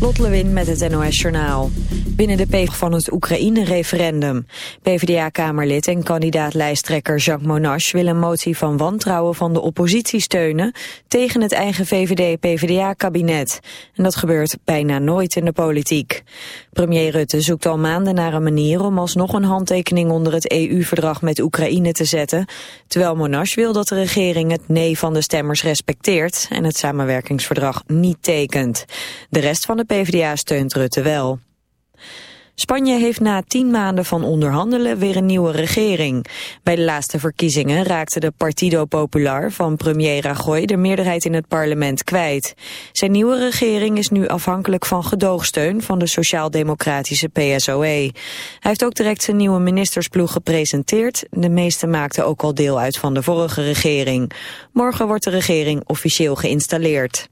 Lot Lewin met het NOS Journaal. Binnen de PV van het Oekraïne-referendum. PvdA-kamerlid en kandidaat-lijsttrekker Jacques Monash wil een motie van wantrouwen van de oppositie steunen tegen het eigen VVD-PvdA-kabinet. En dat gebeurt bijna nooit in de politiek. Premier Rutte zoekt al maanden naar een manier om alsnog een handtekening onder het EU-verdrag met Oekraïne te zetten, terwijl Monash wil dat de regering het nee van de stemmers respecteert en het samenwerkingsverdrag niet tekent. De rest van de PvdA steunt Rutte wel. Spanje heeft na tien maanden van onderhandelen weer een nieuwe regering. Bij de laatste verkiezingen raakte de Partido Popular van premier Rajoy de meerderheid in het parlement kwijt. Zijn nieuwe regering is nu afhankelijk van gedoogsteun van de sociaal-democratische PSOE. Hij heeft ook direct zijn nieuwe ministersploeg gepresenteerd. De meeste maakten ook al deel uit van de vorige regering. Morgen wordt de regering officieel geïnstalleerd.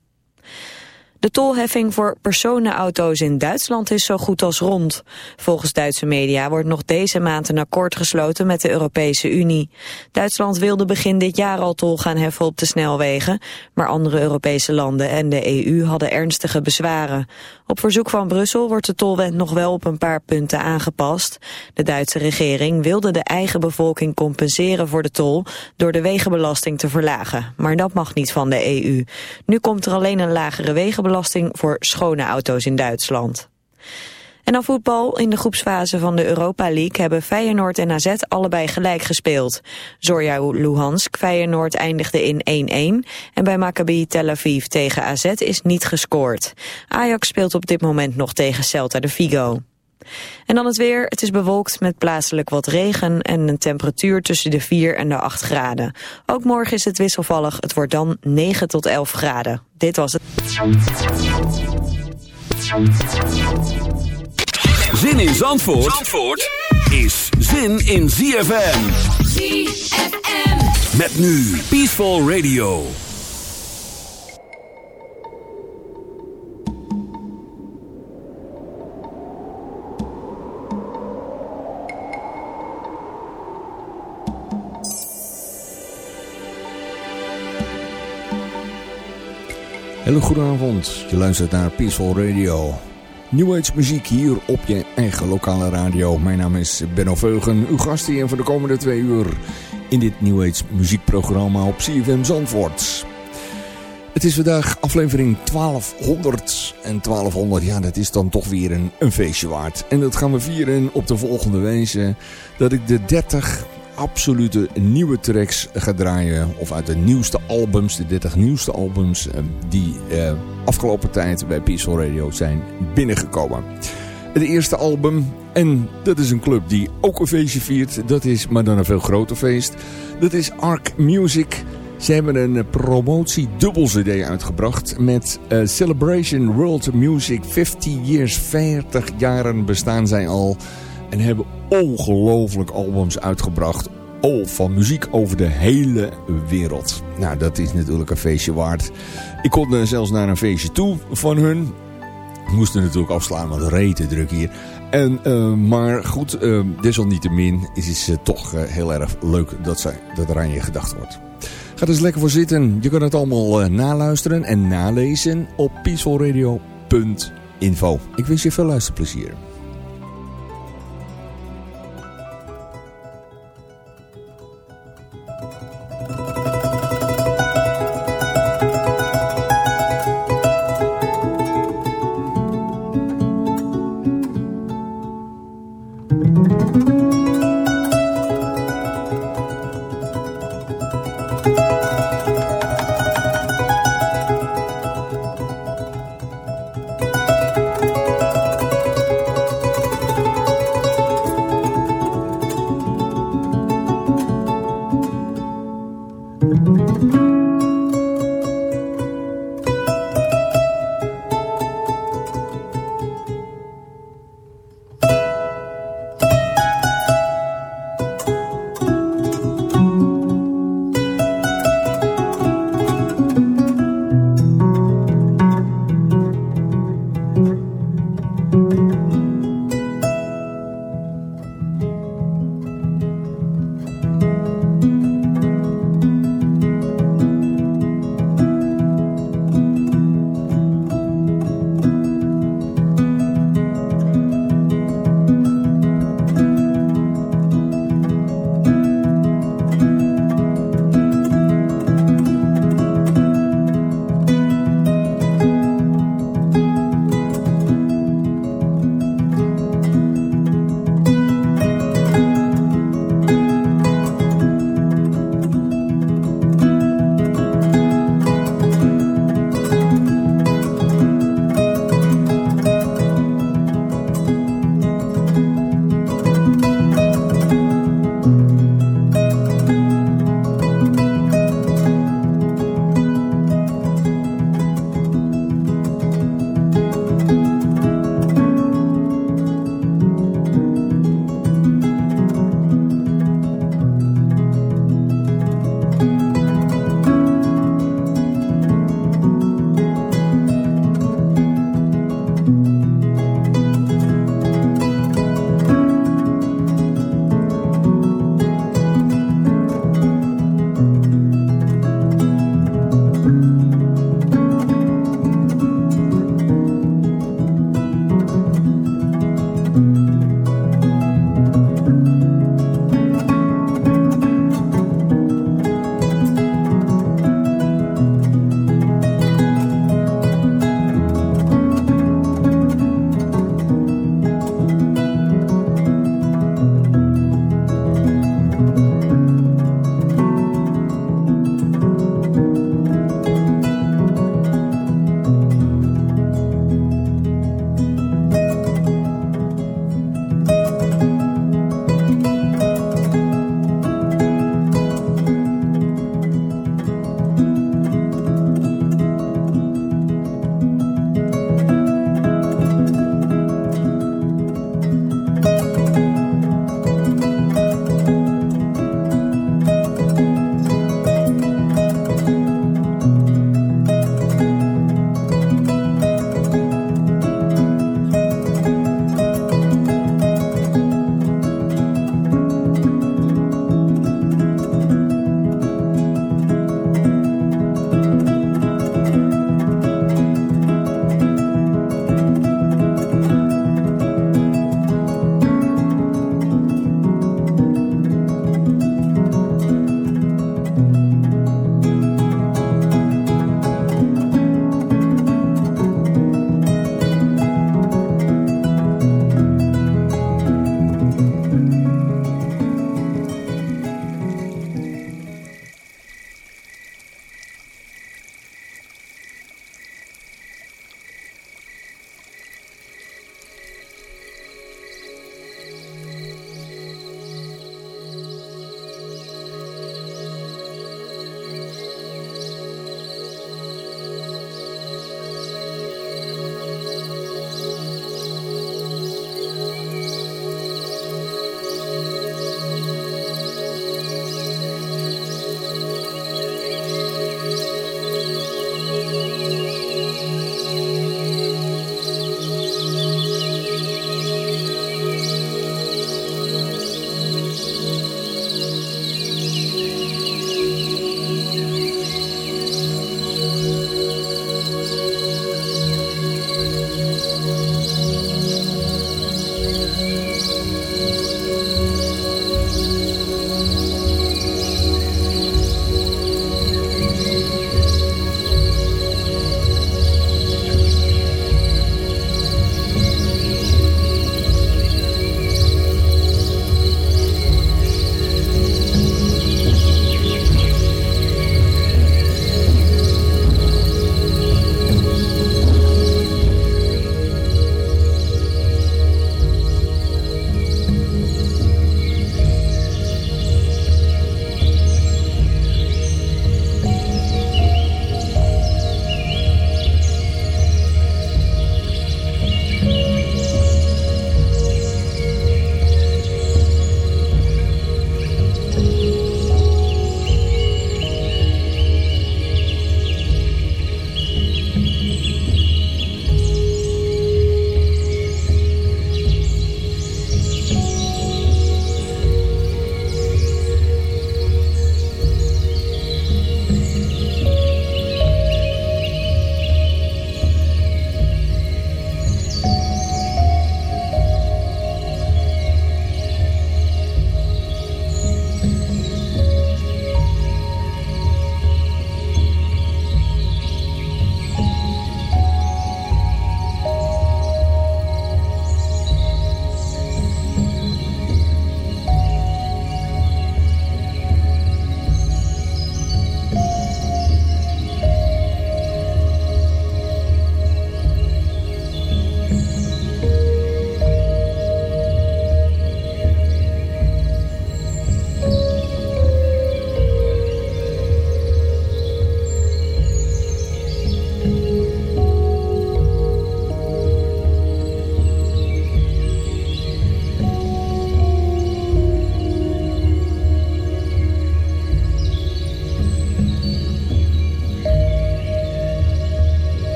De tolheffing voor personenauto's in Duitsland is zo goed als rond. Volgens Duitse media wordt nog deze maand een akkoord gesloten met de Europese Unie. Duitsland wilde begin dit jaar al tol gaan heffen op de snelwegen, maar andere Europese landen en de EU hadden ernstige bezwaren. Op verzoek van Brussel wordt de tolwet nog wel op een paar punten aangepast. De Duitse regering wilde de eigen bevolking compenseren voor de tol door de wegenbelasting te verlagen, maar dat mag niet van de EU. Nu komt er alleen een lagere wegenbelasting voor schone auto's in Duitsland. En dan voetbal. In de groepsfase van de Europa League hebben Feyenoord en AZ allebei gelijk gespeeld. Zorja Luhansk Feyenoord eindigde in 1-1 en bij Maccabi Tel Aviv tegen AZ is niet gescoord. Ajax speelt op dit moment nog tegen Celta de Vigo. En dan het weer. Het is bewolkt met plaatselijk wat regen en een temperatuur tussen de 4 en de 8 graden. Ook morgen is het wisselvallig. Het wordt dan 9 tot 11 graden. Dit was het. Zin in Zandvoort, Zandvoort is zin in ZFM. ZFM. Met nu Peaceful Radio. Hele goede avond. Je luistert naar Peaceful Radio. New Age muziek hier op je eigen lokale radio. Mijn naam is Benno Veugen, uw gast hier voor de komende twee uur in dit New Age muziekprogramma op CFM Zandvoort. Het is vandaag aflevering 1200 en 1200, ja dat is dan toch weer een, een feestje waard. En dat gaan we vieren op de volgende wijze dat ik de 30 absolute nieuwe tracks ga draaien. Of uit de nieuwste albums, de 30 nieuwste albums eh, die eh, afgelopen tijd bij Peaceful Radio zijn binnengekomen. Het eerste album, en dat is een club die ook een feestje viert. Dat is maar dan een veel groter feest. Dat is Arc Music. Ze hebben een promotie dubbel cd uitgebracht met uh, Celebration World Music 50 Years. 40 jaren bestaan zij al. En hebben ongelooflijk albums uitgebracht. Al van muziek over de hele wereld. Nou, dat is natuurlijk een feestje waard. Ik kon zelfs naar een feestje toe van hun. Moesten natuurlijk afslaan, want rete druk hier. En, uh, maar goed, uh, desalniettemin is het toch uh, heel erg leuk dat, zij, dat er aan je gedacht wordt. Ga er eens lekker voor zitten. Je kan het allemaal naluisteren en nalezen op peacefulradio.info. Ik wens je veel luisterplezier.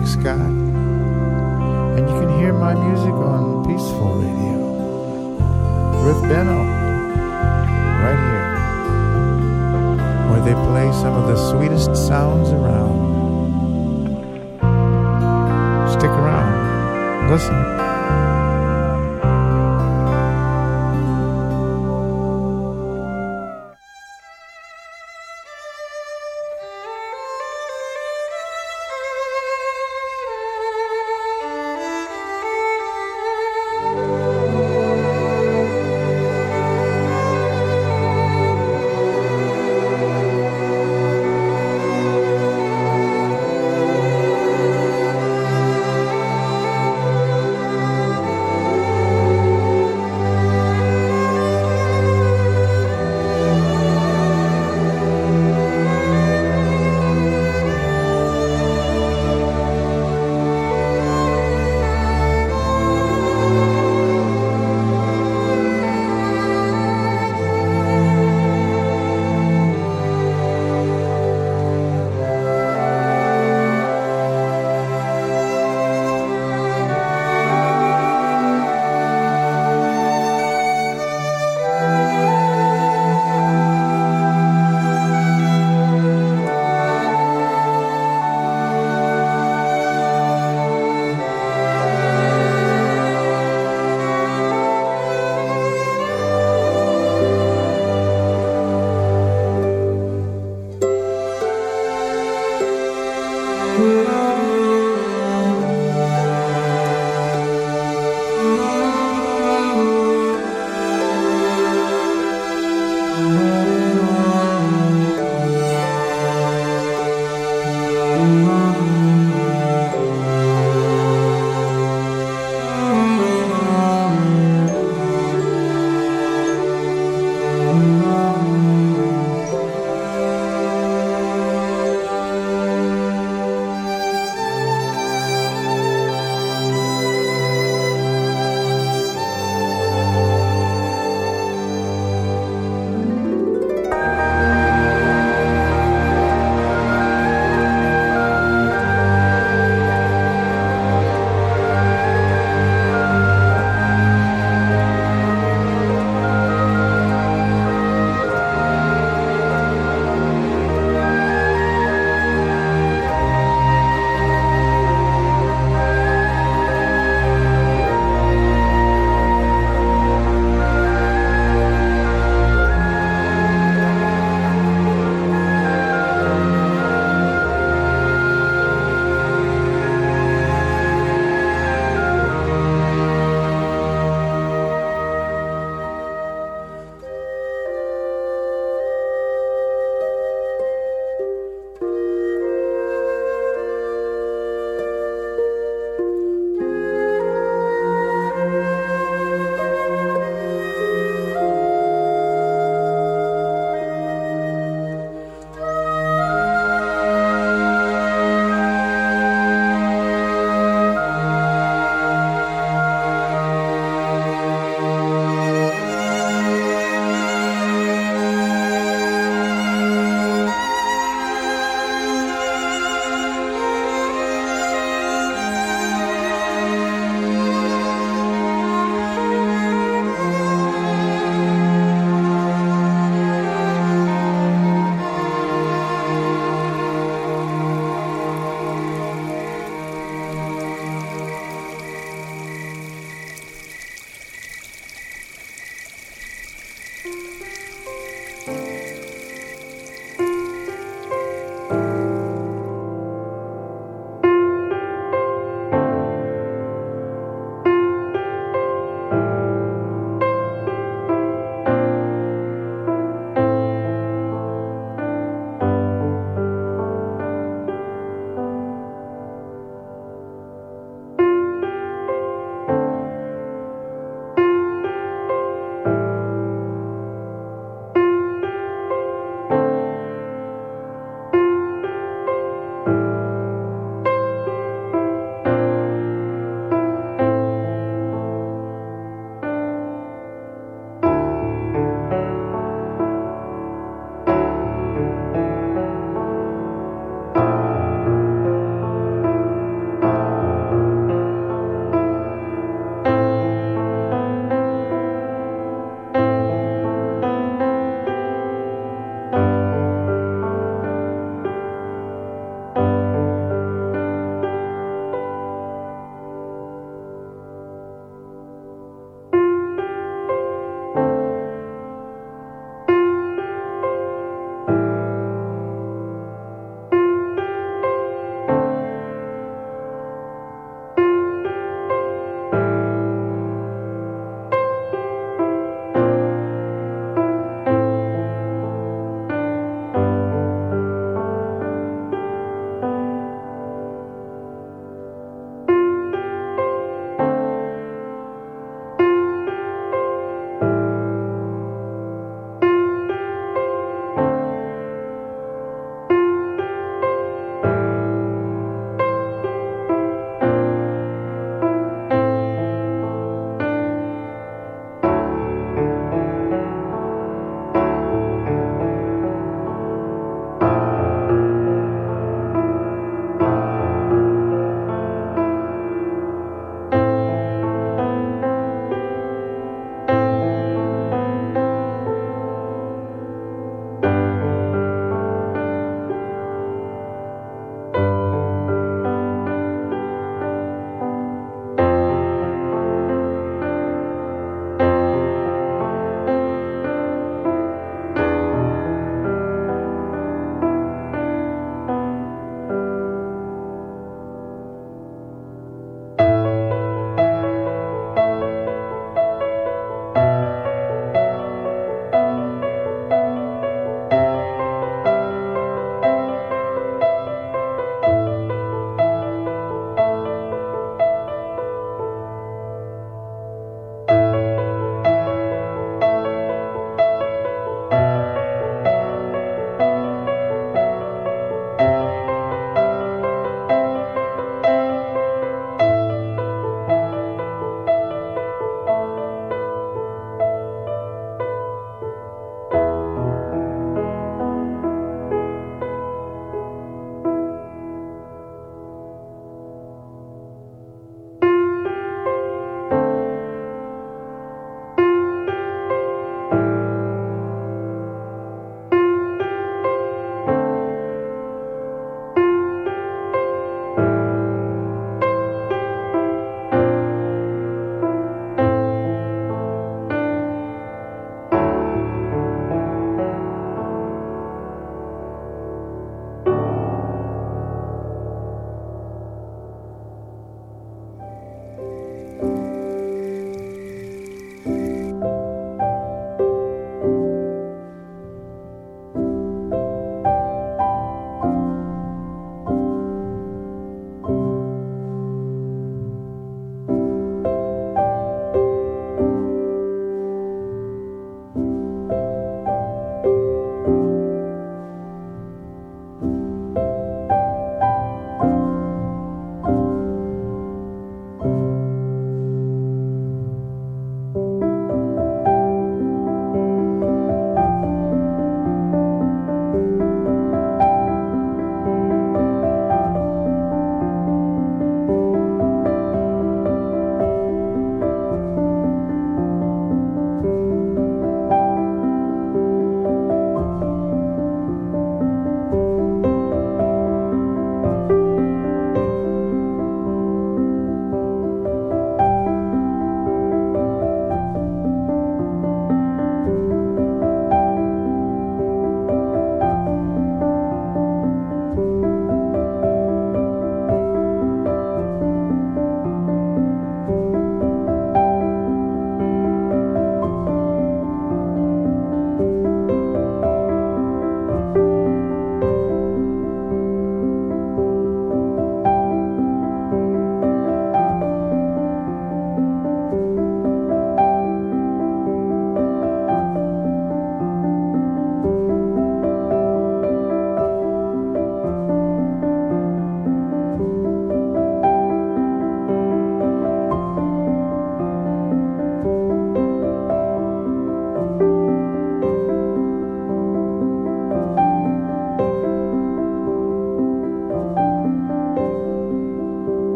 This is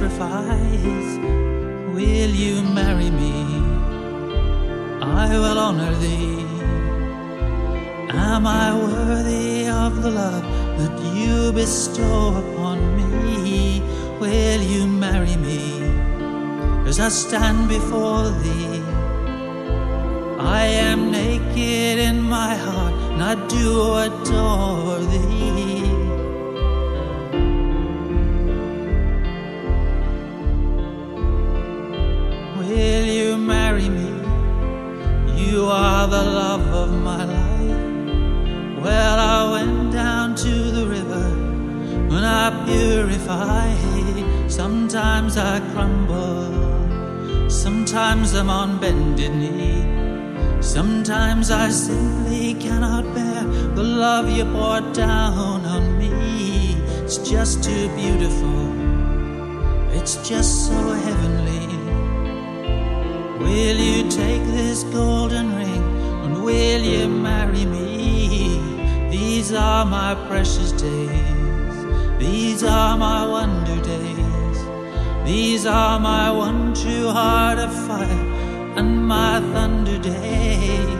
sacrifice. Will you marry me? I will honor thee. Am I worthy of the love that you bestow upon me? Will you marry me as I stand before thee? I am naked in my heart, and I do adore sometimes I'm on bended knee. Sometimes I simply cannot bear the love you poured down on me. It's just too beautiful, it's just so heavenly. Will you take this golden ring and will you marry me? These are my precious days, these are my wonder days, these are my one true heart of fire and my thunder days.